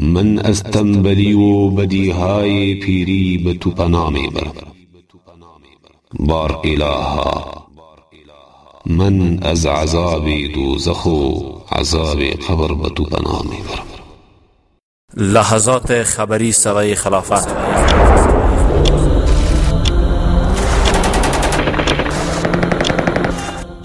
من از تنبلی و بدیهای پیری به تو پناه می برم. بار الها من از عذاب دوزخ و عذاب قبر به تو پناه می برم. لحظات خبری صدای خلافت.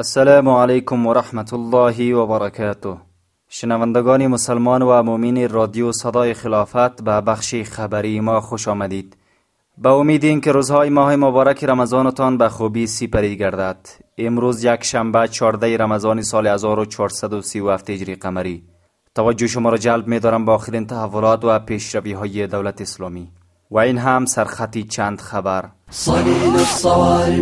السلام علیکم و رحمت الله و برکاته شنوندگان مسلمان و مؤمن رادیو صدای خلافت به بخش خبری ما خوش آمدید. به امید اینکه روزهای ماه مبارک رمضانتان به خوبی سپری گردد. امروز یک شنبه 14 رمضان سال 1437 هجری قمری. توجه شما را جلب می دارم با آخرین تحولات و پیشروی های دولت اسلامی. و این هم سرخطی چند خبر. صليل الصوارم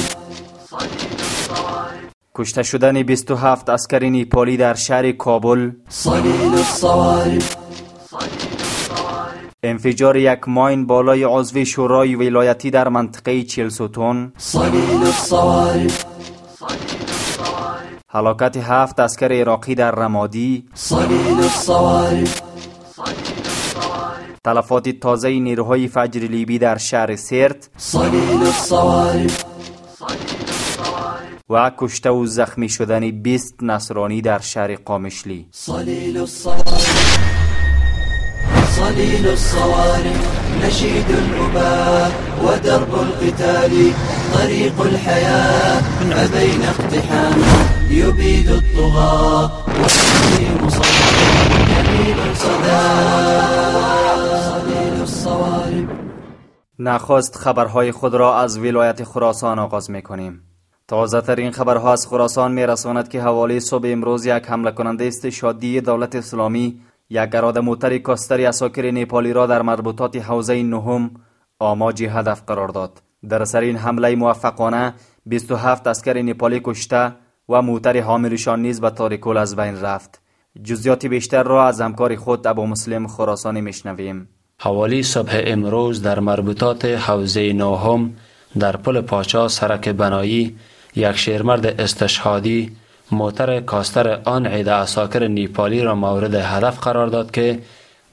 کشته شدن 27 اسکر نیپالی در شهر کابل. انفجار یک ماین بالای عضو شورای ولایتی در منطقه چلسوتون هلاکت هفت اسکر عراقی در رمادی. تلفات تازه نیروهای فجر لیبی در شهر سرت. و کشته و زخمی شدن 20 نصرانی در شهر قامشلی. صليل الصوارم صليل الصوارم نشيد الأباء ودرب القتال طريق الحياة أبين اقتحام يبيد الطغاة والحكيم صدى جميل صدى صليل الصوارم نخواست خبرهای خود را از ولایت خراسان آغاز می کنیم تازه ترین خبرها از خراسان می رساند که حوالی صبح امروز یک حمله کننده استشادی دولت اسلامی یک گراد موتر کاستر اساکر نیپالی را در مربوطات حوزه نهم آماجی هدف قرار داد. در سر این حمله موفقانه 27 اسکر نیپالی کشته و موتر حاملشان نیز به تاریکول از بین رفت. جزیات بیشتر را از همکار خود ابو مسلم خراسانی میشنویم. حوالی صبح امروز در مربوطات حوزه نوهم در پل پاچا سرک بنایی یک شیرمرد استشهادی موتر کاستر آن عید اساکر نیپالی را مورد هدف قرار داد که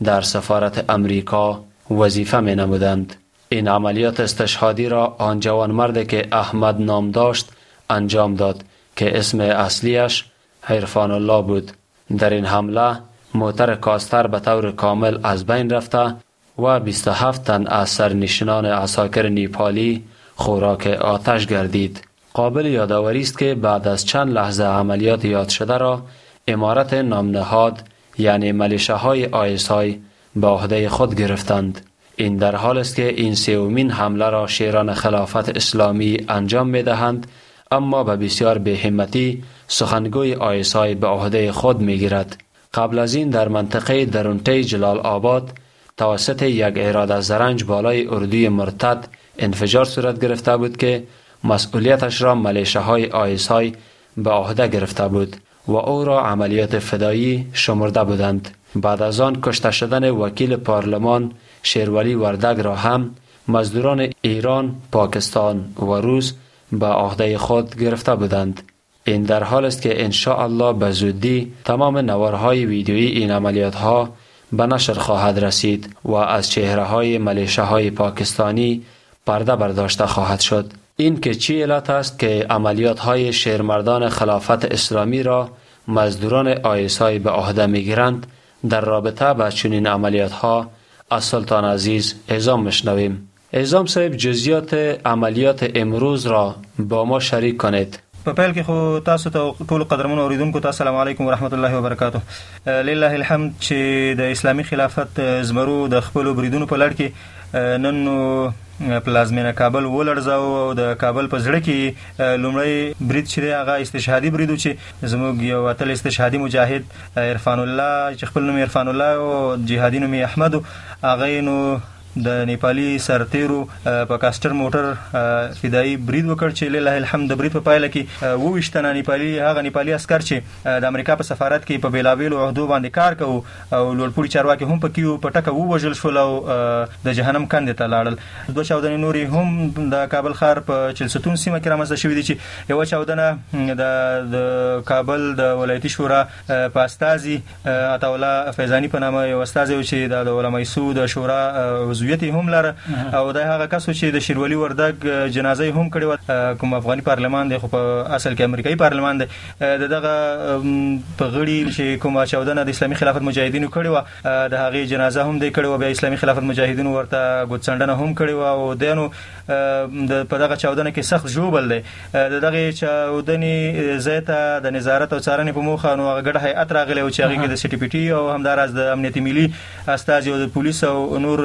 در سفارت امریکا وظیفه می نمودند. این عملیات استشهادی را آن جوان مرد که احمد نام داشت انجام داد که اسم اصلیش عرفان الله بود. در این حمله موتر کاستر به طور کامل از بین رفته و 27 تن از سرنشینان اساکر نیپالی خوراک آتش گردید. قابل یادآوری است که بعد از چند لحظه عملیات یاد شده را امارت نامنهاد یعنی ملیشه های آیسای به عهده خود گرفتند. این در حال است که این سومین حمله را شیران خلافت اسلامی انجام می دهند اما به بسیار بهمتی سخنگوی آیسای به عهده خود می گیرد. قبل از این در منطقه درونته جلال آباد توسط یک اراده زرنج بالای اردوی مرتد انفجار صورت گرفته بود که مسئولیتش را ملیشه های آیسای به عهده گرفته بود و او را عملیات فدایی شمرده بودند. بعد از آن کشته شدن وکیل پارلمان شیرولی وردگ را هم مزدوران ایران، پاکستان و روس به عهده خود گرفته بودند. این در حال است که ان الله به زودی تمام نوارهای ویدیویی این عملیات ها به نشر خواهد رسید و از چهره های ملیشه های پاکستانی پرده برداشته خواهد شد. این که چی علت است که عملیات های شیرمردان خلافت اسلامی را مزدوران آیسای به عهده می‌گیرند در رابطه با چنین عملیات ها از سلطان عزیز اعزام مشنویم اعزام صاحب جزیات عملیات امروز را با ما شریک کنید. په پیل کې خو تاسو ته ټول قدرمن اوریدونکو ته السلام علیکم ورحمت الله وبرکاتہ لله الحمد چې د اسلامی خلافت زمرو د خپل بریدونو په لړ کې نن پلازمینه کابل ولړځاو او د کابل په زړه کې لومړی برید چې هغه استشهادي برید چې زموږ یو اتل استشهادي مجاهد عرفان الله چې خپل نوم عرفان الله او جهادي نوم احمد هغه نو د نیپالي سرتیرو په کاستر موټر فدایي برید وکړ چې لله الحمد برید په پایله کې و وشتنه نیپالي هغه نیپالي عسكر چې د امریکا په سفارت کې په بیلاویلو عہدو باندې کار کوي او لوړپوړي چارواکي هم په ټکه و وژل شول او د جهنم کندې ته لاړل. دوه چاودنې نوري هم د کابل ښار په چلستون سیمه کې رامنځته شوې دي چې یو چاودنه د کابل د ولایتي شورا په استازي عطا فیضانی په نامه یو استازي چې د علماء سود شورا عضویت هم لره. او د هغه کس چې د شیرولی وردګ جنازه هم کړي کوم افغاني پارلمان دی خو په اصل کې امریکایي پارلمان دی. دغه په غړي چې کوم چاودنه د اسلامي خلافت مجاهدینو کړي و د هغه جنازه هم دی کړي و بیا اسلامي خلافت مجاهدینو ورته ګوتڅنډنه هم کړي و او دینو د په دغه چاودنه کې سخت جوبل دی. دغه چاودنې زیته د نظارت او څارنې په موخه نو هغه ګډه هیئت راغلی او چې هغه د سی ټي پی ټي او همدارس د امنیتي ملي استاذ او د پولیس او نور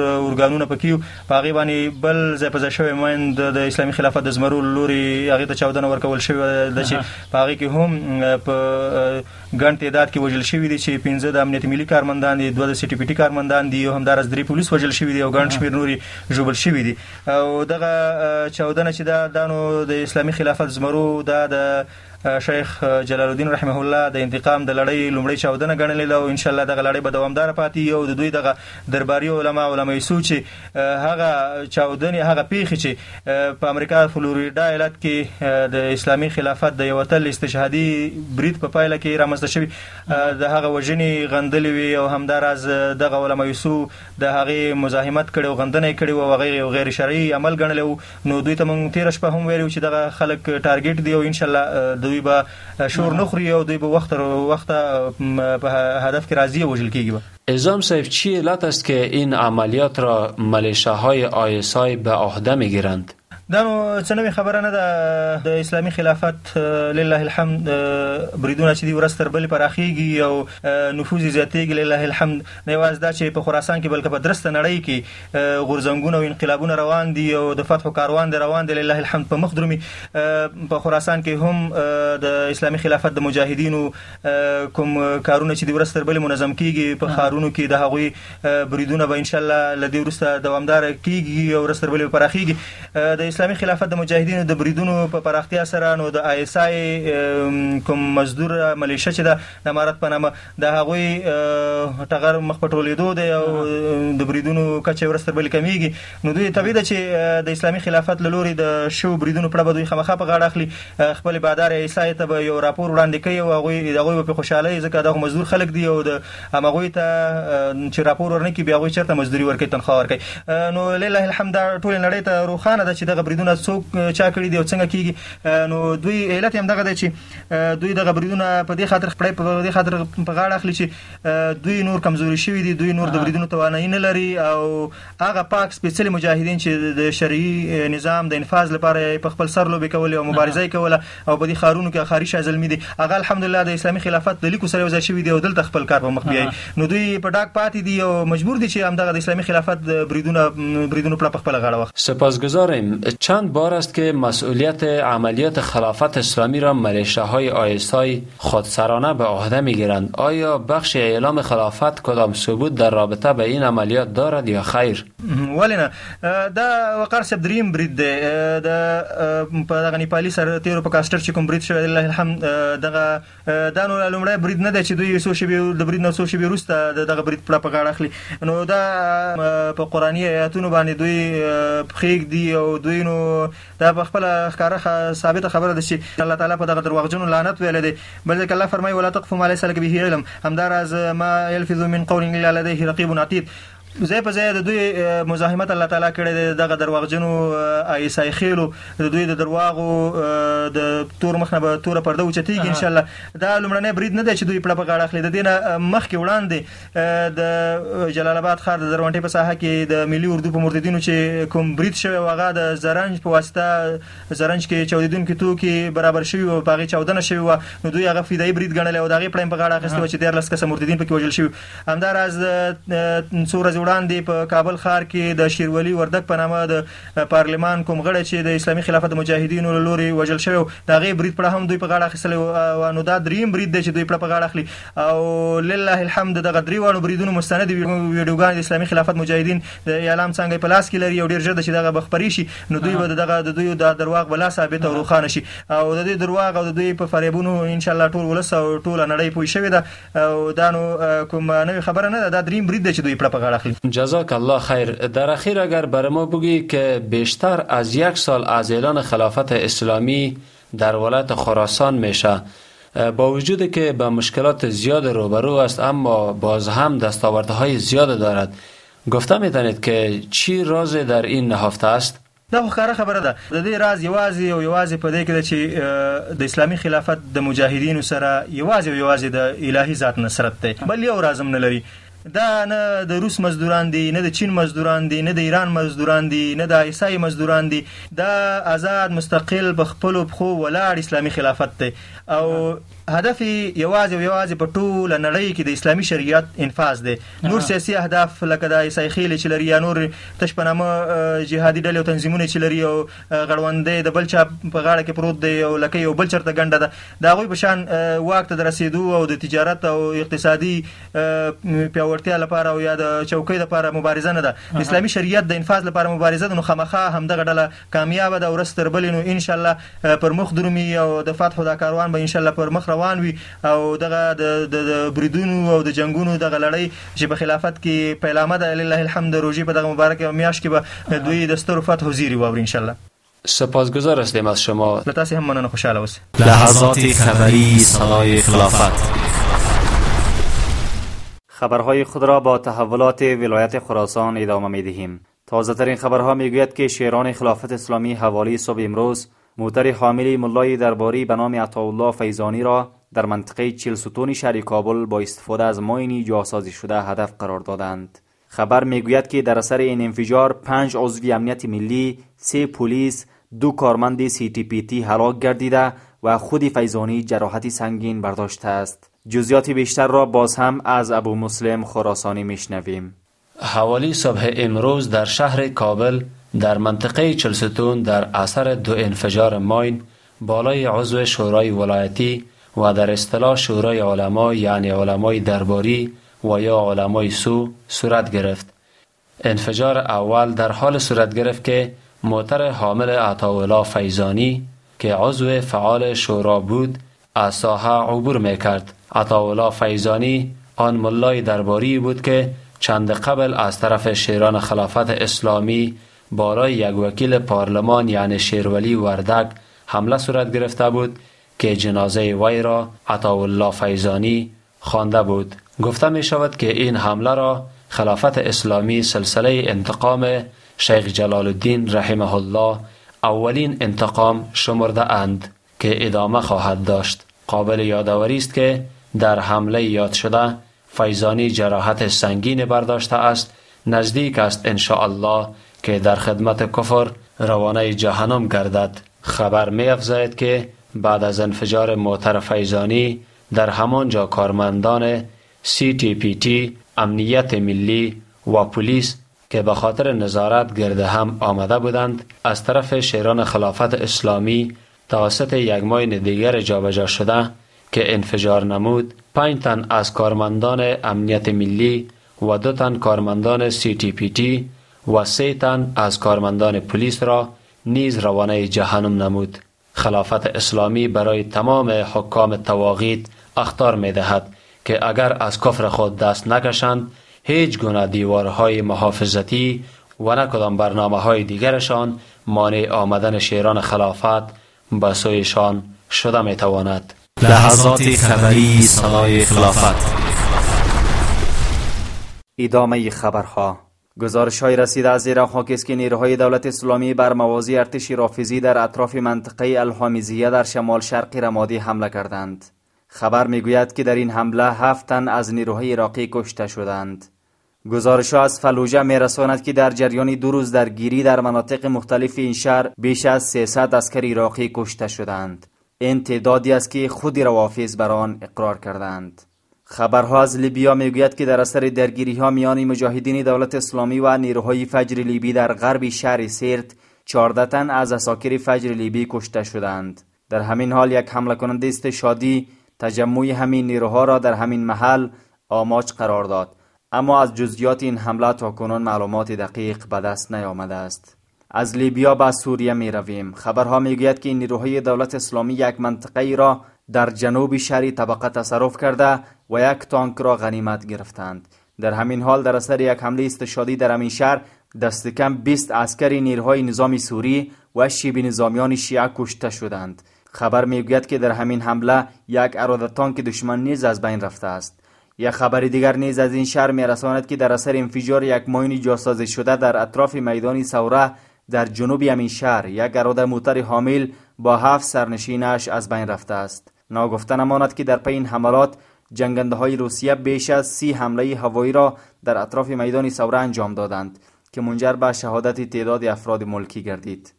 ارګانونه پکې په هغه باندې بل ځای په ځای مند د اسلامي خلافت د زمرو لوري هغه ته چاودنه ورکول شوی د چې په هغه کې هم په ګڼ تعداد کې وژل شوی دي چې 15 د امنیت ملي کارمندان دي دوه د سی ټي پی ټي کارمندان دي او هم د درې پولیس وژل شوی دي او ګڼ شمیر نوري جوړل شوی دي. او دغه چاودنه چې دا د اسلامي خلافت زمرو دا د شیخ جلال الدین رحمه الله د انتقام د لړۍ لومړی چاودنه ګڼلې او ان شاء الله دغه لړۍ به دوامدار پاتې او د دوی دغه درباري علما علماء سوچ هغه چاودنې هغه پیښې چې په امریکا فلوریدا ایالت کې د اسلامي خلافت د یو تل استشهادي برید په پایله کې رامنځته شوی د هغه وژنې غندلې وي او همدارز دغه علماء سو د هغه مزاحمت کړي او غندنه کړي او غیر غیر شرعي عمل ګڼلې نو دوی ته مونږ تیر شپه هم ویلو چې دغه خلک target دی او ان شاء الله دوی به شور نخوري او دوی به وخت وخت په هدف کې راضی وژل کیږي اعزام صاحب چی علت است که این عملیات را ملیشه های آی اس آی به عهده می گیرند؟ دا نو نوې خبره نه ده د اسلامي خلافت لله الحمد بریدونه چې دی ورځ تر بلې پراخیږي او نفوذ زیاتېږي لله الحمد. نه یوازې دا چې په خراسان کې بلکې په درسته نړۍ کې غورځنګونه او انقلابونه روان دي او د فتح کاروان دی روان دی لله الحمد په مخ درومي. په خراسان کې هم د اسلامي خلافت د مجاهدینو کوم کارونه چې دی ورځ تر بلې منظم کیږي په خارونو کې د هغوی بریدونه به ان شاء الله لدی وروسته دوامدار کیږي او ورځ تر بلې پراخیږي د اسلامي خلافت د مجاهدینو د بریدونو په پراختیا سره نو د آی اس آی کوم مزدور ملیشه چې د امارت په نامه د هغوی ټغر مخ دی او د بریدونو کچه ورستر بل کمیږي. نو دوی طبيعي چې د اسلامي خلافت لوري د شو بریدونو په اړه دوی خامخا په غاړه اخلي. خپل بادار آی اس آی ته یو راپور وړاندې کوي او هغوی دغه په خوشاله ځکه دغه مزدور خلک دی او د هغوی ته چې راپور ورنکي بیا هغوی چرته مزدوري ورکوي تنخواه ورکوي. نو لله الحمد ټول نړۍ ته روښانه ده چې دغه بریدونه څوک چا کړی دی او څنګه کیږي. نو دوی علت هم دغه دی چې دوی دغه بریدونه په دې خاطر خپل په دې خاطر په غاړه اخلي چې دوی نور کمزوري شوی دي دوی نور د بریدونو توانایي نه لري او هغه پاک سپیشل مجاهدین چې د شرعي نظام د انفاذ لپاره په خپل سر لوبي کول او مبارزه کوله او په دې خارونو کې خاري شازلمي دي. هغه الحمدلله د اسلامي خلافت د لیکو سره وځي شوی دی او دلته خپل کار په مخ بیاي نو دوی په ډاک پاتې دي او مجبور دي چې همدغه د اسلامي خلافت بریدونه بریدونو په خپل غاړه وخت سپاسگزاریم چند بار است که مسئولیت عملیات خلافت اسلامی را ملیشه های آیسای خودسرانه به عهده می گیرند آیا بخش اعلام خلافت کدام ثبوت در رابطه به این عملیات دارد یا خیر؟ ولی نه. دا وقار سب دریم برید ده د په دغه نیپالي سره تیرو په کاستر چې کوم برید الله الحمد دغه دا نو لومړی برید نه دی چې دوی سو شی د برید نو سو شی وروسته دغه برید په غاړه اخلي. نو دا په قرآني آیاتونو باندې دوی خېګ دی او دوی نو دا په خپل ښکارا ثابت خبره ده چې الله تعالی په دغه دروغجنو لعنت ویل دي بلکې الله فرمایي ولا تقف ما ليس لك به علم. همدار از ما يلفظ من قول الا لديه رقيب عتيد ځای په ځای د دوی مزاحمت الله تعالی کړی دغه درواغجنو ایسای خېلو د دوی د درواغو د تور مخ نه به تور پرده اوچتیږي ان شاء الله دا لمړنۍ برید نه دی چې دوی په غاړه اخلي. د دینه مخ کې وړاندې د جلال آباد ښار د دروانټي په ساحه کې د ملي اردو په مرتدینو چې کوم برید شوی واغه د زرنج په واسطه زرنج کې چودیدونکو توکي برابر شوی او باغی چودنه شوی و نو دوی هغه فدای برید ګڼل او دغه پړم په غاړه اخیستو چې ډیر لسکه مرتدین پکې وژل شوی همدار از څو وړاندې په کابل ښار کې د شیرولی وردک په نامه د پارلمان کوم غړی چې د اسلامي خلافت مجاهدینو لوري وژل شوی دا غي برید پر هم دوی په غاړه اخیستل او نو دا دریم برید دی چې دوی په غاړه اخلي. او لله الحمد دغه درې وړو بریدونو مستند ویډیوګان د اسلامي خلافت مجاهدین د اعلام څنګه په لاس کې لري او ډیر ژر چې دغه بخبري شي نو دوی به دغه د دوی د درواغ بلا ثابت او روخانه شي. او د دوی درواغ او د دوی په فریبونو ان شاء الله ټول ولس او ټول نړۍ پوي شوی ده. او دا نو کوم نوې خبره نه ده دا دریم برید دی چې دوی په غاړه اخلي جزاک الله خیر. در اخیر اگر بر ما بگی که بیشتر از یک سال از اعلان خلافت اسلامی در ولایت خراسان میشه. با وجود که به مشکلات زیاد روبرو است اما باز هم دستاوردهای زیاد دارد. گفته می‌تونید که چی راز در این نهفته است؟ دا خو خبره ده. د دې راز یوازې او یوازې په دې کې چې د اسلامي خلافت د مجاهدینو سره یوازې او یوازې د الهي ذات نصرت دی. بل یو رازم نه لري. دا نه د روس مزدوران دي نه د چین مزدوران دي نه د ایران مزدوران دي نه د عیسای مزدوران دي. دا آزاد مستقل بخپل بخو ولاړ اسلامي خلافت دی. او هدف یوازې او یوازې په ټوله نړۍ کې د اسلامي شریعت انفاذ دی. نور سیاسي اهداف لکه د عیسای خیل چې لري یا نور تش په نامه جهادي ډلې او تنظیمونه چې لري او غړوندې د بل چا په غاړه کې پروت دی او لکه یو بل چرته ګنده ده. دا غوي په شان واک ته رسیدو او د تجارت او اقتصادي پیاوړتیا لپاره او یا د چوکۍ لپاره مبارزه نه ده. اسلامي شریعت د انفاذ لپاره مبارزه ده. نو خامخا همدغه ډله کامیاب ده ورستر بل نو ان شاء الله پر مخ درومي او د فتح دا کاروان به ان شاء الله پر مخ روان وي او دغه د بریدونو او د جنگونو دغه لړۍ چې په خلافت کې پیلامه ده لله الحمد روزي په دغه مبارکه میاش کې به دوی د ستر فتح وزیری واوري ان شاء الله سپاسگزار هستیم از شما. لطاسی هم منان خوشحال اوسید لحظات خبری صدای خلافت. خبرهای خود را با تحولات ولایت خراسان ادامه می دهیم. تازه ترین خبرها می گوید که شیران خلافت اسلامی حوالی صبح امروز موتر حامل ملای درباری به نام عطاالله فیزانی را در منطقه چیل ستون شهر کابل با استفاده از ماینی جاسازی شده هدف قرار دادند. خبر می‌گوید که در اثر این انفجار پنج عضوی امنیت ملی، سه پلیس، دو کارمند سی تی پی تی هلاک گردیده و خود فیزانی جراحتی سنگین برداشته است جزیات بیشتر را باز هم از ابو مسلم خراسانی میشنویم حوالی صبح امروز در شهر کابل در منطقه چلستون در اثر دو انفجار ماین بالای عضو شورای ولایتی و در اصطلاح شورای علما یعنی علمای درباری و یا علمای سو صورت گرفت. انفجار اول در حال صورت گرفت که موتر حامل عطاولا فیزانی که عضو فعال شورا بود از ساحه عبور می‌کرد. عطاولا فیزانی آن ملای درباری بود که چند قبل از طرف شیران خلافت اسلامی بالای یک وکیل پارلمان یعنی شیرولی وردک حمله صورت گرفته بود که جنازه وی را عطاالله فیزانی خوانده بود. گفته می شود که این حمله را خلافت اسلامی سلسله انتقام شیخ جلال الدین رحمه الله اولین انتقام شمرده اند که ادامه خواهد داشت. قابل یادآوری است که در حمله یاد شده فیزانی جراحت سنگین برداشته است. نزدیک است ان الله که در خدمت کفر روانه جهنم گردد. خبر می افزاید که بعد از انفجار موتر فیزانی در همانجا کارمندان سی تی پی تی امنیت ملی و پلیس که به خاطر نظارت گرده هم آمده بودند از طرف شیران خلافت اسلامی توسط یک ماین دیگر جابجا شده که انفجار نمود پنج تن از کارمندان امنیت ملی و دو تن کارمندان سی تی پی تی و سه تن از کارمندان پلیس را نیز روانه جهنم نمود. خلافت اسلامی برای تمام حکام تواغیت اختار می دهد که اگر از کفر خود دست نکشند هیچ گونه دیوارهای محافظتی و نکدام برنامه های دیگرشان مانع آمدن شیران خلافت به سویشان شده می تواند لحظات خبری صدای خلافت. ادامه خبرها گزارش های رسیده از است که نیروهای دولت اسلامی بر موازی ارتش رافیزی در اطراف منطقه الحامیزیه در شمال شرق رمادی حمله کردند. خبر می‌گوید که در این حمله هفت تن از نیروهای عراقی کشته شدند. گزارش از فلوجه می رساند که در جریان دو روز درگیری در مناطق مختلف این شهر بیش از 300 اسکر عراقی کشته شدند. این تعدادی است که خود روافیز بر آن اقرار کردند. خبرها از لیبیا می‌گوید که در اثر درگیری ها میان مجاهدین دولت اسلامی و نیروهای فجر لیبی در غرب شهر سیرت 14 تن از اساکر فجر لیبی کشته شدند. در همین حال یک حمله کننده استشادی تجمع همین نیروها را در همین محل آماج قرار داد. اما از جزئیات این حمله تا کنون معلومات دقیق به دست نیامده است. از لیبیا به سوریه می رویم خبرها می‌گوید که این نیروهای دولت اسلامی یک منطقه را در جنوب شهری طبقه تصرف کرده و یک تانک را غنیمت گرفتند. در همین حال در اثر یک حمله استشادی در همین شهر دست کم 20 عسکری نیروهای نظامی سوری و شیب نظامیان شیعه کشته شدند. خبر می‌گوید که در همین حمله یک اراده تانک دشمن نیز از بین رفته است. یک خبر دیگر نیز از این شهر میرساند که در اثر انفجار یک ماین جاسازی شده در اطراف میدان سوره در جنوب همین شهر یک اراده موتر حامل با هفت سرنشینش از بین رفته است. ناگفته نماند که در پی این حملات جنگنده های روسیه بیش از سی حمله هوایی را در اطراف میدان سوره انجام دادند که منجر به شهادت تعداد افراد ملکی گردید.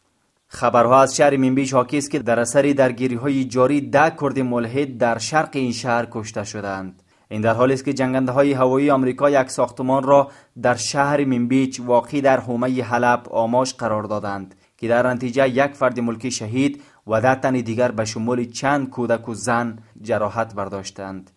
خبرها از شهر مینبیش حاکی است که در اثر درگیری های جاری ده کرد ملحد در شرق این شهر کشته شدند. این در حالی است که جنگنده های هوایی آمریکا یک ساختمان را در شهر مینبیچ واقع در حومه حلب آماش قرار دادند که در نتیجه یک فرد ملکی شهید و ده تن دیگر به شمول چند کودک و زن جراحت برداشتند.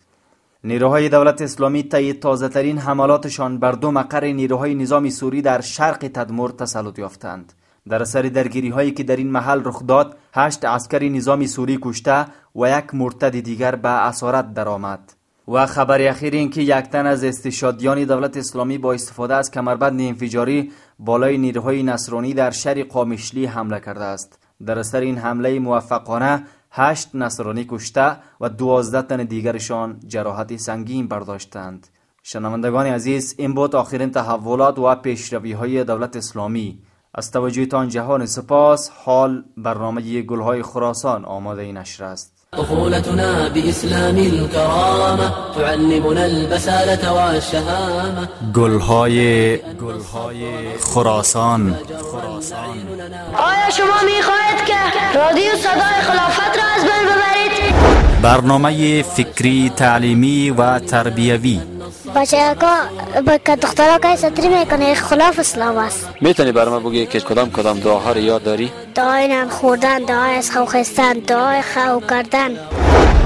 نیروهای دولت اسلامی طی تازه ترین حملاتشان بر دو مقر نیروهای نظامی سوری در شرق تدمر تسلط یافتند. در اثر درگیری هایی که در این محل رخ داد هشت عسکری نظامی سوری کشته و یک مرتد دیگر به اسارت درآمد. و خبر اخیر این که یک تن از استشادیان دولت اسلامی با استفاده از کمربند انفجاری بالای نیروهای نصرانی در شهر قامشلی حمله کرده است. در اثر این حمله موفقانه هشت نصرانی کشته و دوازده تن دیگرشان جراحت سنگین برداشتند. شنوندگان عزیز این بود آخرین تحولات و پیشروی های دولت اسلامی. از توجهتان جهان سپاس حال برنامه گلهای خراسان آماده نشر است. طفولتنا بإسلام الكرامة تعلمنا البسالة والشهامة. گلهای گلهای خراسان. آیا شما می‌خواهید که رادیو صدای خلافت را از بین ببرید؟ برنامه فکری تعلیمی و تربیوی بچه ها که دخترها که سطری می‌کنه خلاف اسلام است. می‌تونی بر ما بگی که کدام کدام دعاها رو یاد داری؟ دعای نان خوردن دعای از خو خستن دعای خو کردن.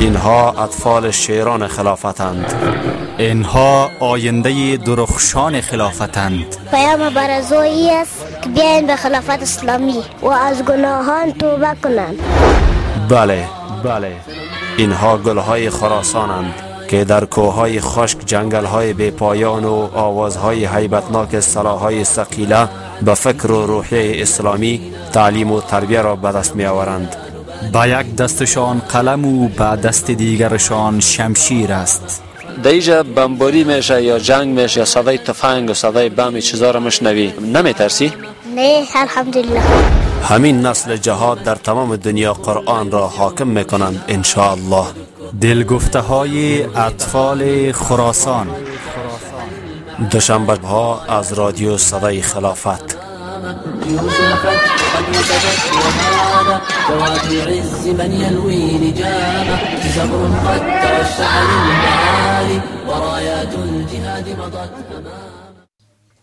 اینها اطفال شیران خلافتند. اینها آینده درخشان خلافتند. پیام برزویی است که بیاین به خلافت اسلامی و از گناهان توبه کنند. بله بله. اینها گلهای خراسانند. که در کوههای خشک جنگلهای بی پایان و آوازهای حیبتناک سلاحهای سقیله به فکر و روحیه اسلامی تعلیم و تربیه را به دست می آورند با یک دستشان قلم و به دست دیگرشان شمشیر است. دیجا بمباری میشه یا جنگ میشه یا صدای تفنگ و صدای بم چیزا رو مشنوی نمی ترسی؟ نه الحمدلله. همین نسل جهاد در تمام دنیا قرآن را حاکم می‌کنند انشاءالله. دلگفته های اطفال خراسان. دوشنبه ها از رادیو صدای خلافت.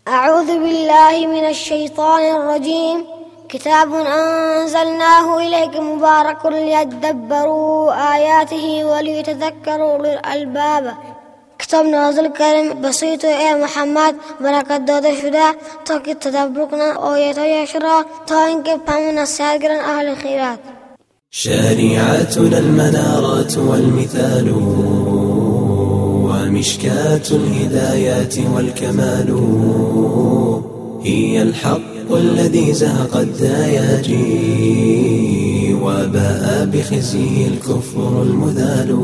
أعوذ بالله من الشيطان الرجيم. كتاب أنزلناه إليك مبارك ليدبروا آياته وليتذكروا الألباب کتاب نازل کردیم بسیط و ای محمد برکت داده شده. تا که تدبر کنند آیاتهایش را تا اینکه أهل خیرات. شريعتنا المنارات والمثال ومشكاة الهدايات والكمال هي الحق. الذي زهق الدياجي وباء بخزيه الكفر المذال.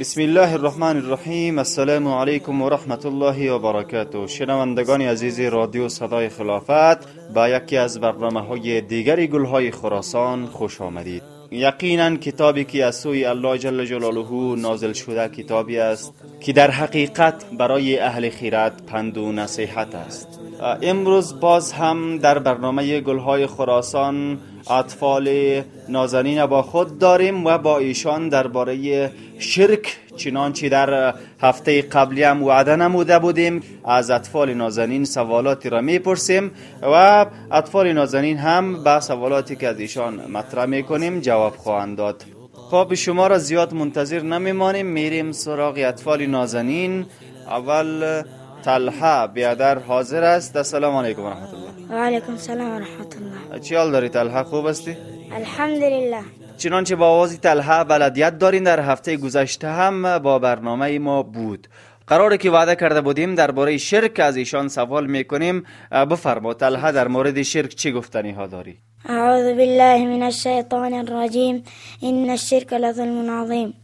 بسم الله الرحمن الرحیم السلام علیکم و رحمت الله و برکاته شنوندگان عزیز رادیو صدای خلافت با یکی از برنامه های دیگری گلهای خراسان خوش آمدید. یقینا کتابی که از سوی الله جل جلاله نازل شده کتابی است که در حقیقت برای اهل خیرت پند و نصیحت است. امروز باز هم در برنامه گلهای خراسان اطفال نازنین با خود داریم و با ایشان درباره شرک چنانچه در هفته قبلی هم وعده نموده بودیم. از اطفال نازنین سوالاتی را می‌پرسیم و اطفال نازنین هم به سوالاتی که از ایشان مطرح می‌کنیم جواب خواهند داد. خب شما را زیاد منتظر نمیمانیم. میریم سراغ اطفال نازنین. اول طلحه بیادر حاضر است. السلام علیکم و رحمت الله و علیکم السلام و رحمت الله چی حال داری؟ طلحه خوب استی؟ الحمدلله. چنانچه با آوازی طلحه بلدیت دارین. در هفته گذشته هم با برنامه ما بود. قراره که وعده کرده بودیم درباره شرک از ایشان سوال می‌کنیم. بفرما طلحه در مورد شرک چی گفتنی ها داری؟ اعوذ بالله من الشیطان الرجیم. ان الشرک لظلم عظیم.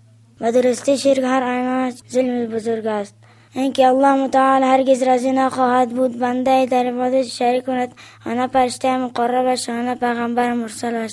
و درستی شرک هر آنها ظلم بزرگ است. اینکه الله متعال هرگز راضی نخواهد بود بنده در عبادت شریک کند. آنها پرشته مقربش آنها پیغمبر مرسل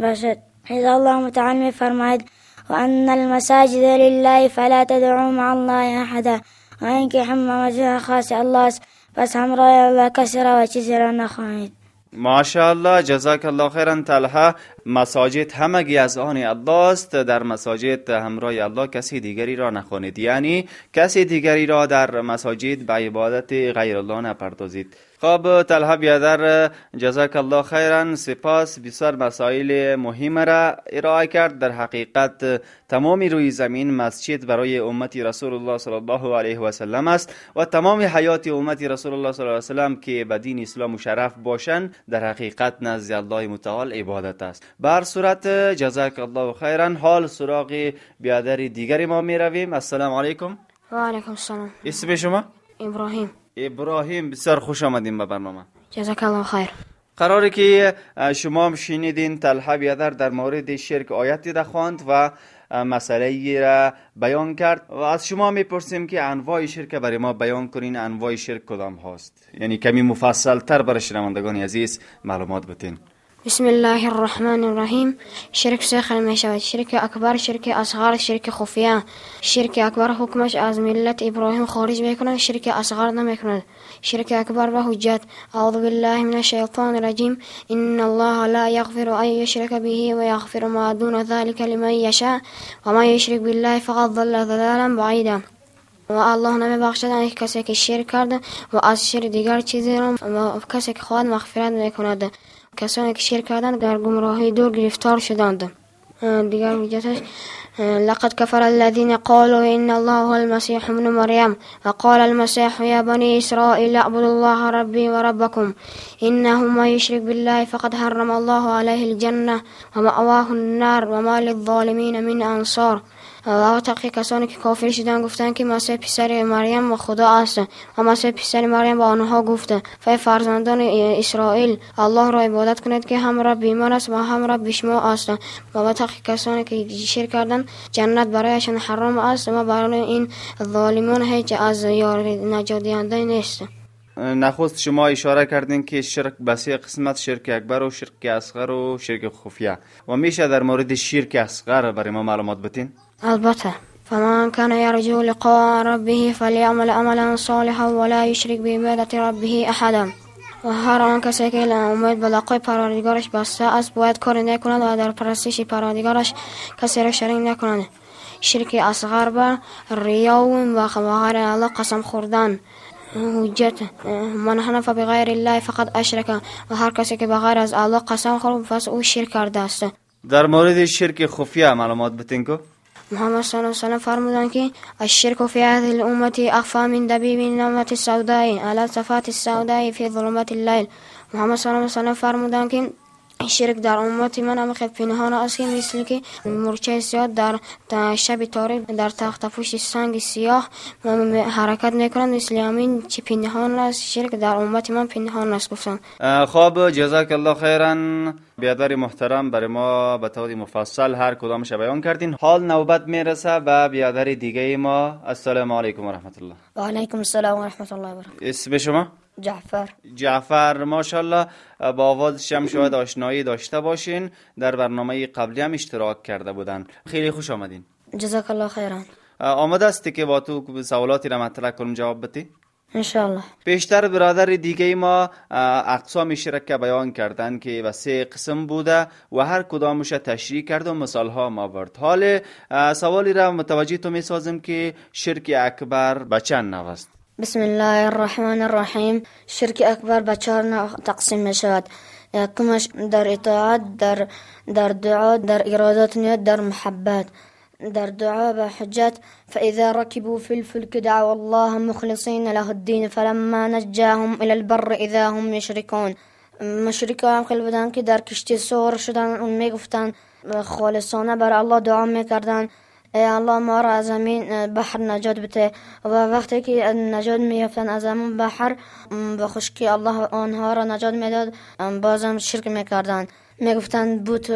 باشد. إذا الله متعال فرماید وأن المساجد لله فلا تدعوا مع الله أحدا وإنك حمى وجه خاص الله پس همراه الله کسی را و چیزی را نخواهید. ماشاءالله جزاک الله خیرا طلحه مساجد همگی از آن الله است در مساجد همراه الله کسی دیگری را نخوانید. یعنی کسی دیگری را در مساجد به عبادت غیر الله نپردازید. خب طلحه بیادر جزاک الله خیرا سپاس بسیار مسائل مهم را ارائه کرد. در حقیقت تمام روی زمین مسجد برای امت رسول الله صلی الله علیه و سلم است و تمام حیات امت رسول الله صلی الله علیه و که به دین اسلام مشرف باشند در حقیقت نزد الله متعال عبادت است. بر صورت جزاک الله خیرا حال سراغ بیادر دیگری ما می رویم السلام علیکم. و علیکم السلام. اسم شما؟ ابراهیم. ابراهیم بسیار خوش آمدیم به برنامه. جزاک الله خیر. قراره که شما هم شنیدین طلحه بیادر در مورد شرک آیتی را خواند و مسئله را بیان کرد و از شما می‌پرسیم که انواع شرک برای ما بیان کنین انواع شرک کدام هاست؟ یعنی کمی مفصل تر برای شنوندگان عزیز معلومات بتین. بسم الله الرحمن الرحيم. شرك شيخ المشاوات شركة أكبر شركة أصغر شركة خفية. شركة أكبر حكمش از ملة إبراهيم خارج میکنند شركة أصغر نمیکنند شركة أكبر بهجات أعوذ بالله من الشيطان الرجيم. إن الله لا يغفر أن يشرك به ويغفر ما دون ذلك لمن يشاء. ومن يشرك بالله فقد ضل ضلالا بعيدا. و الله نمیبخشد کسی که شیر کرده و از شیر دیگر چیزی را کسی که خواهد مغفرت میکند. کسانی که شرک کردند در گمراهی دور گرفتار شدند. دیگر وجهتش لقد كفر الذين قالوا إن الله هو المسيح ابن مريم وقال المسيح يا بني إسرائيل اعبدوا الله ربي وربكم إنه ما يشرك بالله فقد حرم الله عليه الجنة ومأواه النار وما للظالمين من أنصار. و تقی کسانی که کافر شدن گفتن که مسیح پسر مریم و خدا است و مسیح پسر مریم با آنها گفته فی فرزندان اسرائیل الله را عبادت کنید که هم رب ایمان است و هم رب شما است و تقی کسانی که شرک کردن جنت برایشان حرام است و برای این ظالمان هیچ از یار نجات نیست. نخست شما اشاره کردین که شرک بسی قسمت شرک اکبر و شرک اصغر و شرک خفیه. و میشه در مورد شرک اصغر برای ما معلومات بتین البتة. فمن كان يرجو لقاء ربه فليعمل عملا صالحا ولا يشرك بعبادة ربه أحدا. و هر آن کسی که امید به لقای پروردگارش بسته است باید کاری نکند و در پرستش پروردگارش کسی را شریک نکند شرک اصغر بر ریا و الله قسم خوردن حجت من حنف بغیر الله فقط اشرک و هر کسی که بغیر از الله قسم خورد پس أو شرک کرده است در مورد شرک خفیه معلومات بتین کو؟ محمد صلی الله علیه وسلم فرمودند که الشرك في هذه الأمة أخفى من دبيب النملة السوداء على صفات السوداء في ظلمات الليل. محمد صلی الله علیه وسلم فرمودند که شرک در امت من هم خیلی پنهان است. که مثل که مرچه سیاه در شب تاریک در تخت پوش سنگ سیاه حرکت می‌کنند مثل همین چی پنهان است. شرک در امت من پنهان است گفتن خب جزاک الله خیرا بیادر محترم برای ما به طور مفصل هر کدامش بیان کردین. حال نوبت می‌رسه به بیادر دیگه ما. السلام علیکم و رحمت الله. و علیکم السلام و رحمت الله و اسم شما؟ جعفر. جعفر ماشاءالله با آواز هم شاید آشنایی داشته باشین. در برنامه قبلی هم اشتراک کرده بودن. خیلی خوش آمدین. جزاک الله خیران آمده استی که با تو سوالاتی را مطرح کنم جواب بتی انشالله پیشتر برادر دیگه ما اقسام شرک بیان کردن که و سه قسم بوده و هر کدامش تشریح کرد و مثال ها ما برد. حال سوالی را متوجه تو می سازم که شرک اکبر به چند نوع است؟ بسم الله الرحمن الرحیم شرک اکبر به چهار نوع تقسیم در اطاعت در در دعا در ارادات نیت در محبت در دعا بحجت فإذا ركبوا في الفلك دعوا الله مخلصين له الدين فلما نجاهم إلى البر إذا هم يشركون هم خیلی بودن که در کشتی سوار شدن اون میگفتن خالصانه بر الله دعا میکردن ای الله ما را از زمین بحر نجات بده و وقتی که نجات میافتن از همون بحر به الله آنها را نجات میداد. بازم شرک میکردن میگفتن بوت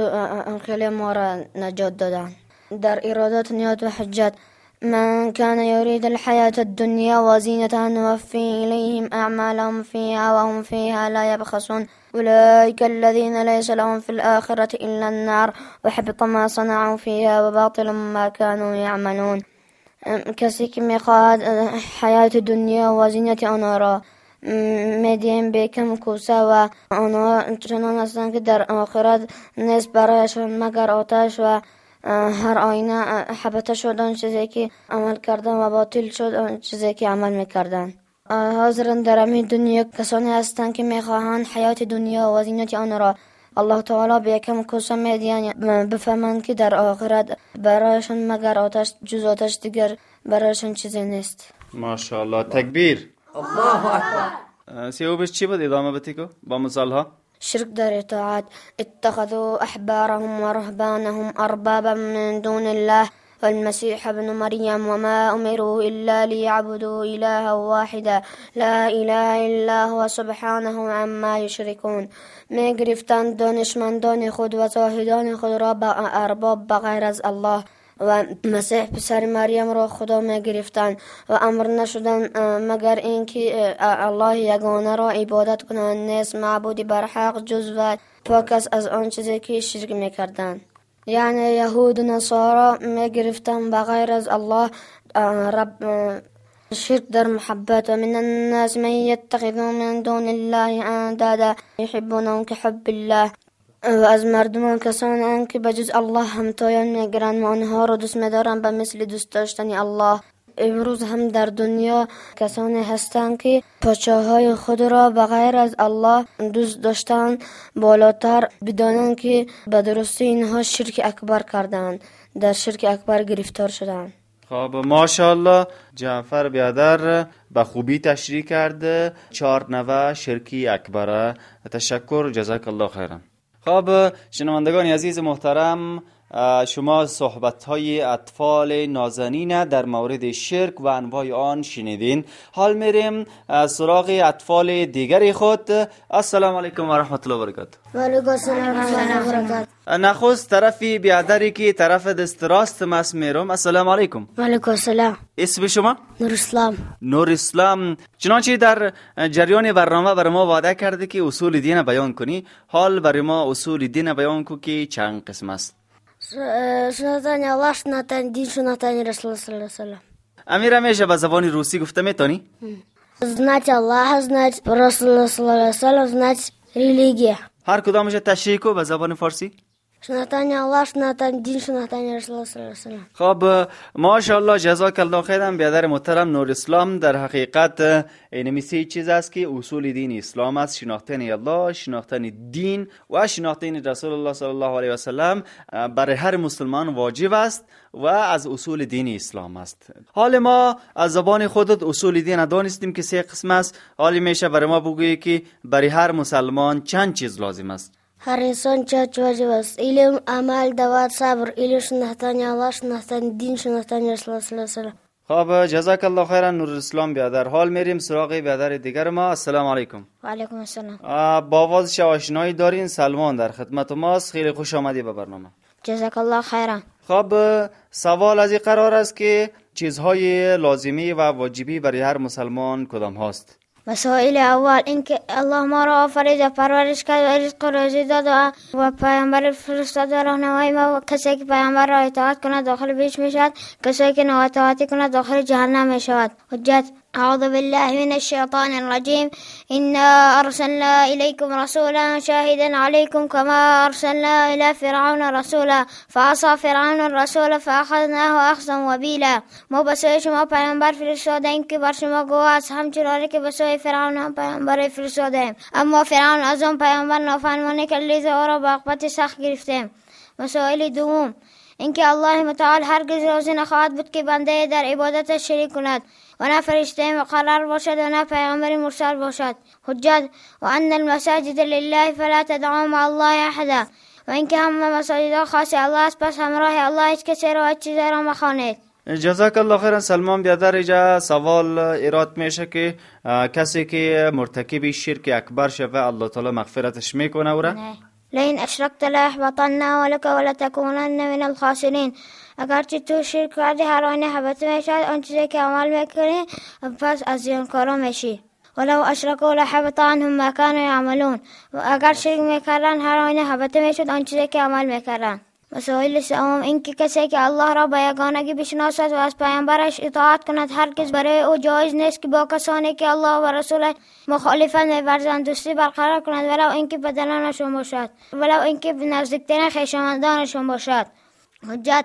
خیلی ما را نجات دادن. در ارادات نیات و حجت من كان يريد الحياة الدنيا وزينتها نوفي إليهم أعمالهم فيها وهم فيها لا يبخسون أولئك الذين ليس لهم في الآخرة إلا النار وحبط ما صنعوا فيها وباطل ما كانوا يعملون. کسی که میخواهد حیات دنیا و زینت آنها را میدیم به کم کوسه و آنها چنان هستند که در آخرت نیست برایشان مگر آتش و هر آینه حبته شد آن چیزی که عمل کردن و باطل شد آن چیزی که عمل میکردن. حاضرن در همین دنیا کسانی هستند که می‌خواهند حیات دنیا و زینت آن را الله تعالی به یکم کوسه میدین بفهمند که در آخرت برایشان مگر آتش جز آتش دیگر برایشان چیزی نیست. ماشاءالله تکبیر. الله اکبر. سیوبش چی بود؟ ادامه بتیکو با مثال ها شرك دار اطاعات اتخذوا أحبارهم ورهبانهم أربابا من دون الله. والمسيح ابن مريم وما أمروا إلا ليعبدوا إلها واحدا. لا إله إلا هو سبحانه عما يشركون. می گرفتند دانشمندان خود و زاهدان خود را به أرباب بغیر از الله. و مسیح پسر مریم را خدا می گرفتند و أمر نشدن مگر اینکه الله یگانه را عبادت کنند. نیست معبودی برحق جز و پاک از آن چیزی که شرک میکردند. يعني يهود نصارى ما گرفتن بغير الله آه، رب آه، شرك در محبة. من الناس من يتخذون من دون الله أندادا يحبونهم كحب الله. وأز مردمون كسان أنك بجز الله. هم تويا نقران وأنها ردس مدارا بمثل دستاشتني الله. امروز هم در دنیا کسانی هستند که پاچه خود را بغیر از الله دوست داشتن بالاتر بدانند که به درستی اینها شرک اکبر کردند در شرک اکبر گرفتار شدند. خب ماشاءالله جعفر بیادر به خوبی تشریح کرده چهار نوه شرکی اکبره تشکر جزاک الله خیرا. خب شنوندگان عزیز محترم شما صحبت های اطفال نازنین در مورد شرک و انواع آن شنیدین. حال میریم سراغ اطفال دیگری خود. السلام علیکم و رحمت الله و الله نخست طرفی بیادری که طرف دست راست مس میرم. السلام علیکم. و علیکم السلام. اسم شما؟ نور اسلام نور اسلام چنانچه در جریان برنامه برای ما وعده کرده که اصول دین بیان کنی. حال برای ما اصول دین بیان کو که چند قسم است. شناتن الله شناتن دین شناتن رسول صلی الله امیر همیشه به زبان روسی گفته میتونی؟ знать الله знать رسول صلی الله علیه وسلم знать религия هر کدامش تشریح کو به زبان فارسی شناتن الله شناتن دین شناتن رسول صلی الله علیه خب ماشاءالله جزاک الله خیرم بیادر محترم نور اسلام. در حقیقت اینمی سه چیز است که اصول دین اسلام است. شناختن الله شناختن دین و شناختن رسول الله صلی الله علیه و سلم برای هر مسلمان واجب است و از اصول دین اسلام است. حال ما از زبان خودت اصول دین دانستیم که سه قسم است. حال میشه برای ما بگویی که برای هر مسلمان چند چیز لازم است. هر انسان چه واجب است علم عمل دوات صبر علم شناختن الله شناختن دین شناختن رسول الله صلی الله علیه خب جزاک الله خیرا نور اسلام بیادر حال میریم سراغ بیادر دیگر ما السلام علیکم و علیکم السلام با آواز آشنایی دارین سلمان در خدمت ماست خیلی خوش آمدی به برنامه جزاک الله خیرا خب سوال از این قرار است که چیزهای لازمی و واجبی برای هر مسلمان کدام هاست مسائل اول اینکه الله ما را آفرید و پرورش کرد و رزق روزی داد و پیامبر فرستاد و راهنمایی ما. و کسی که پیامبر را اطاعت کند داخل بیش می شود کسی که نااطاعتی کند داخل جهنم می شود حجت أعوذ بالله من الشيطان الرجيم. إنا أرسلنا إليكم رسولا شاهدا عليكم كما أرسلنا إلى فرعون رسولا. فعصى فرعون الرسول فأخذناه أخذا وبيلا. ما بسوی شما پیامبر فرستادیم که بر شما گواه که بسوی فرعون هم پیامبر فرستادیم أما فرعون از آن پیامبر نافرمانی کرد لیزا أو را به عقبت سخت دوم. اینکه الله متعال هرگز راضی نخواهد بود که بنده در عبادت شریک و نه فرشته مقرر باشد و نه پیامبر مرسل باشد حجت و ان المساجد لله فلا تدعوا مع الله أحدا. و اینکه همه مساجد خاص الله است پس همراه الله هیچ کسی را هیچ چیزی را مخوانید. جزاک الله خیرا سلمان بیادر ایجا سوال ایراد میشه که کسی که مرتکب شرک اکبر شوه الله تعالی مغفرتش میکنه أو را؟ لئن أشرکت ليحبطن ولك ولتكونن من الخاسرین. اگرچه تو شرک کردی هر آینه حبط می‌شد آن چیزی که عمل می‌کنی پس از زیانکارا میشی. ولو اشرکوا لحبط عنهم ما كانوا يعملون و اگر شرک می‌کردن هر آینه حبط می‌شد آن چیزی که عمل می‌کردن. مسائل سوم اینکه کسی که الله را به یگانگی بشناسد و از پیامبرش اطاعت کند هرگز برای او جایز نیست که با کسانی که الله و رسولش مخالفت میورزند دوستی برقرار کند. ولو اینکه بدلانشون باشد. ولو اینکه نزدیکترین خویشاوندانشان باشد. حجت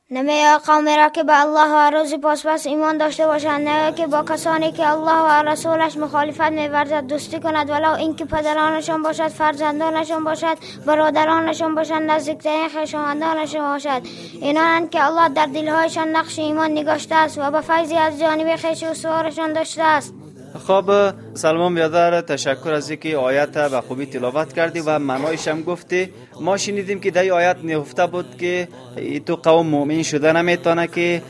نمی قوم را که به الله و روز پاس پس ایمان داشته باشند نه که با کسانی که الله و رسولش مخالفت میورزد دوستی کند ولو اینکه پدرانشان باشد فرزندانشان باشد برادرانشان باشد نزدیکترین خویشاوندانشان باشد. اینانند که الله در دلهایشان نقش ایمان نگاشته است و به فیضی از جانب خویش سوارشان داشته است. خب سلمان بیادر تشکر از اینکه آیت به خوبی تلاوت کردی و معنایش هم گفتی. ما شنیدیم که در آیت نهفته بود که تو قوم مؤمن شده نمی‌تونه که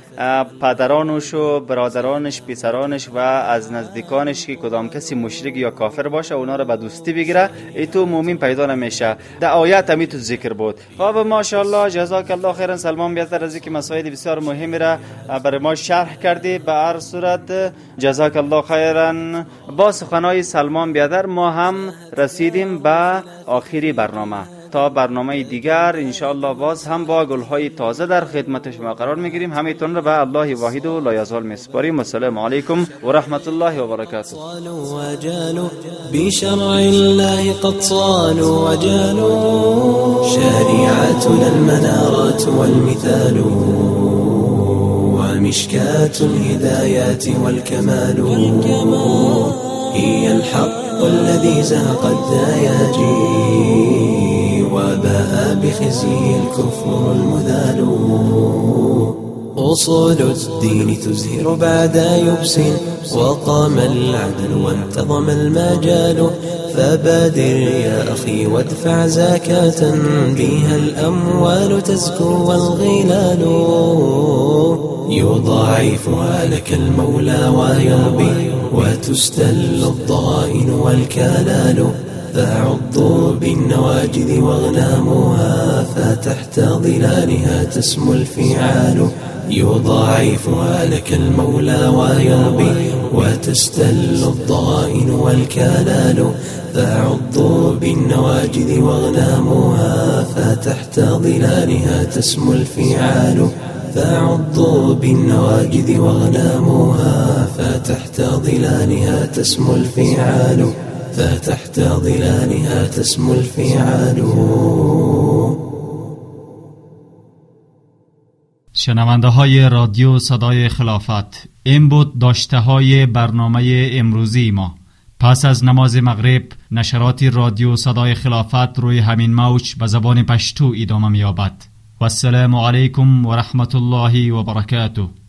پدرانش و برادرانش پسرانش و از نزدیکانش که کدام کسی مشرک یا کافر باشه اونا رو به دوستی بگیره ای تو مؤمن پیدا نمیشه. در آیت همی تو ذکر بود. خب ماشاءالله جزاک الله خیرا سلمان بیادر از اینکه مسائل بسیار مهمی را برای ما شرح کردی. به هر صورت جزاک الله خیرا با سخنهای سلمان بیادر ما هم رسیدیم به آخری برنامه. تا برنامه دیگر انشاءالله باز هم با گلهای تازه در خدمت شما قرار میگیریم. همیتون را به الله واحد و لایزال میسپاریم السلام علیکم و رحمت الله و برکاته. بشرع الله قد صالوا وجالوا شريعتنا المنارات والمثال ومشكاة الهدايات والكمال. هي الحق الذي زهق الدياجي وباء بخزي الكفر المذال. أصول الدين تزهر بعد يبس وقام العدل وانتظم المجال. فبادر يا أخي وادفع زكاة بها الأموال تزكو والغلال. يضاعفها لك المولى ويربي وتستل الضغائن والكلال. فعضوا بالنواجذ واغناموها فتحت ظلالها تسمو الفعال. يضاعفها لك المولى ويربي وتستل الضغائن والكلال. فعضوا بالنواجذ واغناموها فتحت ظلالها تسمو الفعال. فعضوا بالنواجذ واغناموها فتحت ظلالها تسمو الفعال. فتحت ظلالها تسمو الفعال. شنونده های رادیو صدای خلافت این بود داشته های برنامه امروزی ما. پس از نماز مغرب نشرات رادیو صدای خلافت روی همین موج به زبان پشتو ادامه میابد و السلام علیکم و رحمت الله و برکاته.